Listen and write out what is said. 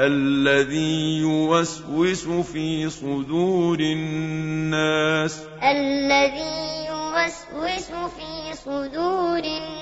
الَّذِي يُوَسْوِسُ فِي صُدُورِ النَّاسِ. الَّذِي يُوَسْوِسُ فِي صُدُورِ النَّاسِ.